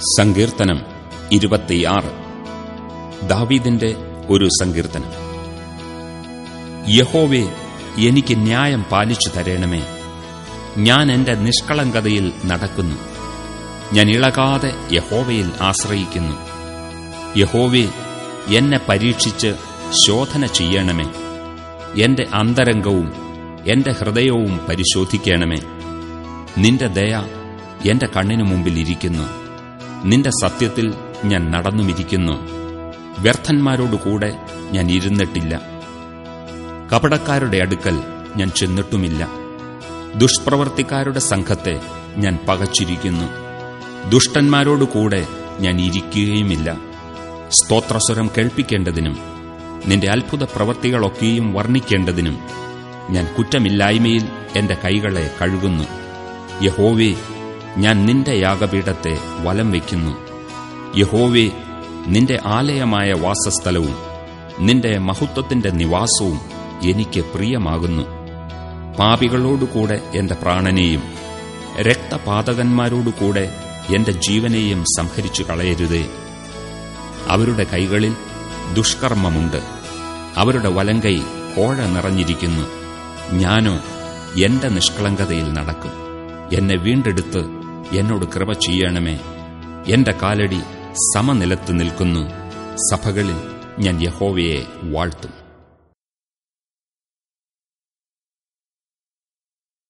സങ്കീർത്തനം ഇരുപത്തിയാറ്. ദാവീദിന്റെ ഒരു സങ്കീർത്തനം. യഹോവേ എനിക്ക് ന്യായം പാലിച്ചു തരേണമേ. ഞാൻ എന്റെ നിഷ്കളങ്കതയിൽ നടക്കുന്നു. ഞാൻ ഇളകാതെ യഹോവയിൽ ആശ്രയിക്കുന്നു. യഹോവേ എന്നെ പരീക്ഷിച്ച് ശോധന ചെയ്യണമേ. എന്റെ അന്തരംഗവും എന്റെ ഹൃദയവും പരിശോധിക്കണമേ. നിന്റെ ദയ എന്റെ കണ്ണിനു മുമ്പിൽ ഇരിക്കുന്നു. നിന്റെ സത്യത്തിൽ ഞാൻ നടന്നുമിരിക്കുന്നു. വ്യർത്ഥന്മാരോടുകൂടെ ഞാൻ ഇരുന്നിട്ടില്ല. കപടക്കാരുടെ അടുക്കൽ ഞാൻ ചെന്നിട്ടുമില്ല. ദുഷ്പ്രവർത്തിക്കാരുടെ സംഘത്തെ ഞാൻ പകച്ചിരിക്കുന്നു. ദുഷ്ടന്മാരോടുകൂടെ ഞാൻ ഇരിക്കുകയുമില്ല. സ്തോത്രസ്വരം കേൾപ്പിക്കേണ്ടതിനും നിന്റെ അത്ഭുത പ്രവൃത്തികളൊക്കെയും വർണിക്കേണ്ടതിനും ഞാൻ കുറ്റമില്ലായ്മയിൽ എന്റെ കൈകളെ കഴുകുന്നു. യഹോവേ ഞാൻ നിന്റെ യാഗപീഠത്തെ വലം വയ്ക്കുന്നു. യഹോവേ നിന്റെ ആലയമായ വാസസ്ഥലവും നിന്റെ മഹത്വത്തിന്റെ നിവാസവും എനിക്ക് പ്രിയമാകുന്നു. പാപികളോടുകൂടെ എന്റെ പ്രാണനെയും രക്തപാതകന്മാരോടുകൂടെ എന്റെ ജീവനെയും സംഹരിച്ചു കളയരുതേ. അവരുടെ കൈകളിൽ ദുഷ്കർമ്മമുണ്ട്. അവരുടെ വലങ്കൈ കോഴ നിറഞ്ഞിരിക്കുന്നു. ഞാനോ എന്റെ നിഷ്കളങ്കതയിൽ നടക്കും. എന്നെ വീണ്ടെടുത്ത് എന്നോട് കൃപ ചെയ്യണമേ. എന്റെ കാലടി സമനിലത്ത് നിൽക്കുന്നു. സഭകളിൽ ഞാൻ യഹോവയെ വാഴ്ത്തും.